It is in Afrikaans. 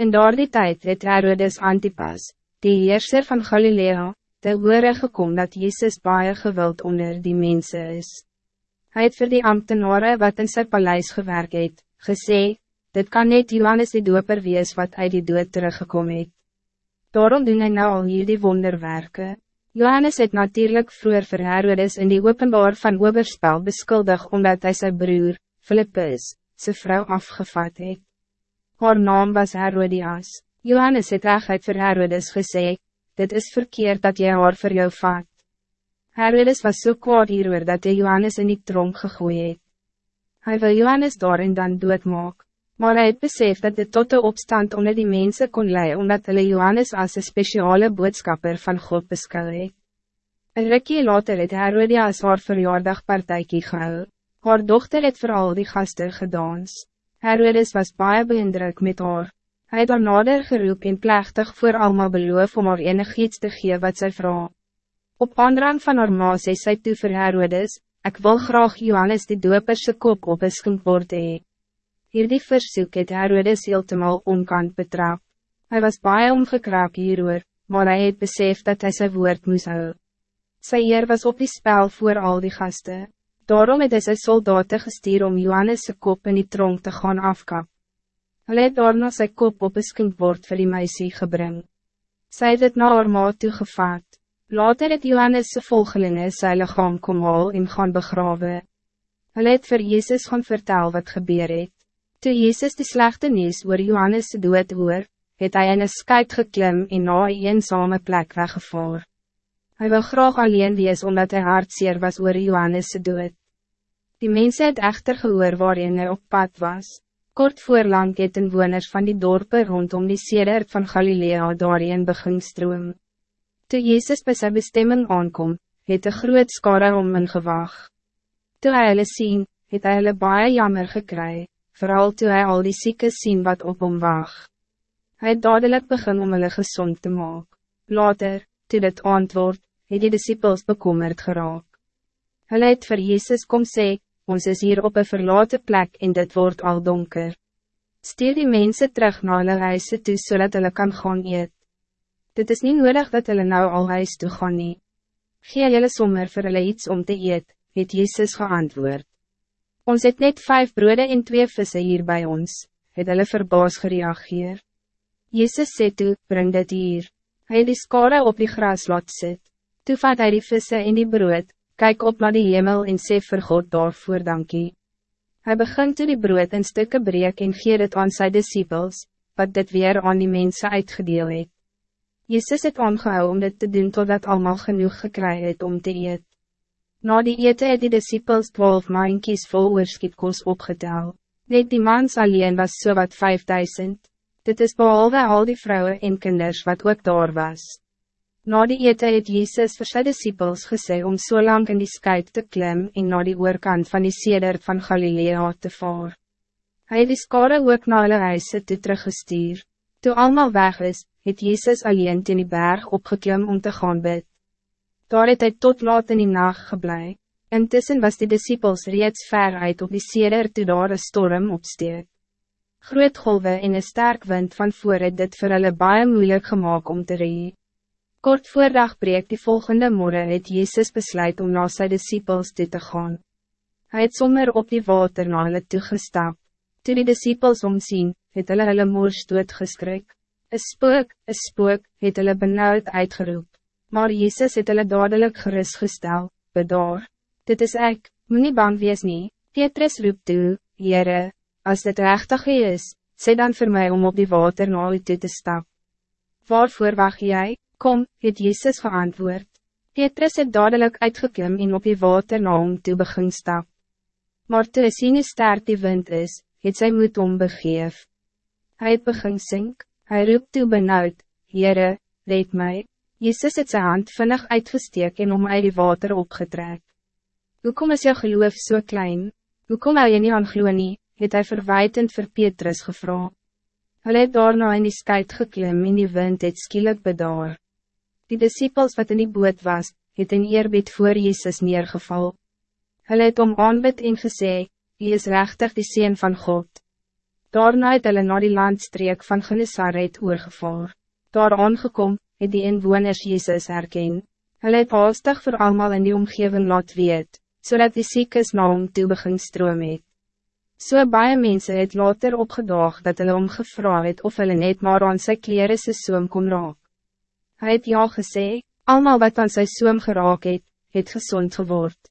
In daardie tijd het Herodes Antipas, die heerser van Galilea, te hore gekom dat Jezus baie gewild onder die mensen is. Hij het vir die ambtenaren wat in sy paleis gewerk het, gesê, dit kan net Johannes die doper wees wat uit die dood teruggekom het. Daarom doen hy nou al hier die wonderwerke. Johannes het natuurlijk vroeger vir Herodes in die openbaar van oberspel beskuldig omdat hij zijn broer, Philippus, zijn vrouw afgevat het. Haar naam was Herodias. Johannes het uit vir Herodes gesê, dit is verkeerd dat jy haar voor jou vat. Herodes was zo so kwaad hieroor dat hij Johannes in die tronk gegooi het. Hy wil Johannes daar en dan doodmaak, maar hij het besef dat dit tot de opstand onder die mensen kon leiden omdat hulle Johannes als een speciale boodskapper van God beskou het. Een rikkie later het Herodias haar verjaardagpartijkie gehou, haar dochter het vooral die gasten gedans. Herodes was baie beindruk met haar. Hij het haar nader geroep en plechtig voor allemaal beloof om haar enig iets te gee wat zij vraag. Op aandrang van haar ma sê sy toe vir Herodes, ik wil graag Johannes die doperse kop op een skinkbord hee. Hierdie versoek het Herodes heeltemal onkant betrap. Hij was baie omgekraak hieroor, maar hij het besef dat hij zijn woord moest hou. Sy eer was op die spel voor al die gasten. Daarom het hy sy soldaten gestuur om Johannes' kop in die tronk te gaan afkap. Hulle het daarna sy kop op een skinkbord vir die meisie gebring. Sy het het na haar maat toegevaat. Later het Johannes' volgelinge sy lichaam kom haal en gaan begrawe. Hulle het vir Jezus gaan vertel wat gebeur het. Toe Jezus die slechte nieuws oor Johannes' dood hoor, het hy in een skuit geklim en na een eenzame plek weggevaar. Hij wil graag alleen wees omdat hij hartseer was oor Johannes' dood. Die mensen het echter gehoor waarin hij op pad was. Kort voorlang het inwoners van die dorpen rondom die sedert van Galilea daarin begin stroom. Toe Jezus bij zijn bestemming aankom, het een groot skare om in gewag. Toe hy hulle sien, het hy hulle baie jammer gekry, vooral toe hij al die zieken sien wat op hom wag. Hy het dadelijk begin om hulle gezond te maken. Later, toe dit antwoord, het die disciples bekommerd geraak. Hulle het vir Jezus kom sê, ons is hier op een verlaten plek en dit wordt al donker. Stuur die mensen terug naar hulle huise toe, so hulle kan gaan eet. Dit is niet nodig dat hulle nou al huis toe gaan nie. Gee julle sommer vir hulle iets om te eet, het Jezus geantwoord. Ons het net vijf broode en twee vissen hier bij ons, het hulle verbaas gereageer. Jezus sê toe, bring dit hier. Hij die skare op die gras laat sit. Toe vat hy die vissen en die brood, Kijk op naar die hemel en sê vir God daarvoor dankie. Hij begint toe die brood in stukken breek en gee het aan sy disciples, wat dit weer aan die mensen uitgedeel het. Jezus het aangehou om dit te doen totdat allemaal genoeg gekry het om te eet. Na die ete het die disciples twaalf maankies vol oorskietkos opgetel. Net die mans alleen was so wat 5000. Dit is behalve al die vrouwen en kinders wat ook daar was. Na die ete het Jezus vir sy disciples gesê om so lang in die skuit te klim en na die oorkant van die sedert van Galilea te vaar. Hij het die skare ook na hulle huise toe teruggestuur. Toe allemaal weg is, het Jezus alleen in die berg opgeklim om te gaan bid. Daar het hy tot laat in die nacht geblei. Intussen was die disciples reeds ver uit op die sedert toe daar een storm opsteek. Groot golwe en een sterk wind van voor het dit vir hulle baie moeilijk gemaakt om te ree. Kort voordag breek die volgende morgen het Jezus besluit om na sy disciples toe te gaan. Hij het sommer op die water na hulle toegestap. Toe die disciples omsien, het hulle hulle moers doodgeskrik. Een spook, een spook, het hulle benauwd uitgeroep. Maar Jezus het hulle dadelijk gerustgestel, bedaar. Dit is ek, moet nie bang wees nie. Petrus roep toe, Heere, als dit rechtig is, sê dan voor mij om op die water na u toe te stap. Waarvoor wacht jij? Kom, het Jezus geantwoord. Petrus het dadelijk uitgeklim en op die water na hom toe begin stap. Maar toe hy sien sterk die wind is, het sy moed ombegeef. Hij het begin sink, hy roep toe benauwd, Heere, red mij. Jezus het zijn hand vinnig uitgesteek en om uit die water opgetrek. Hoekom is jou geloof so klein? Hoekom hou jy nie aan glo nie, het hy verwijtend vir Petrus gevra. Hulle het daarna in die skuit geklim en die wind het skielik bedaar. Die disciples wat in die boot was, het in eerbied voor Jezus neergeval. Hulle het om aanbid en gesê, Hy is rechtig die Seen van God. Daarna het hulle na die landstreek van Genesaret oorgevaar. Daar aangekom, het die inwoners Jezus herken. Hulle het haastig voor allemaal in die omgeving laat weet, zodat die ziekes na hom toe begin stroom het. So baie mense het later opgedaag dat hulle omgevra het of hulle net maar aan sy kleren sy soom kon raak. Hy het ja gesê, allemaal wat aan sy soom geraak het, het gezond geword.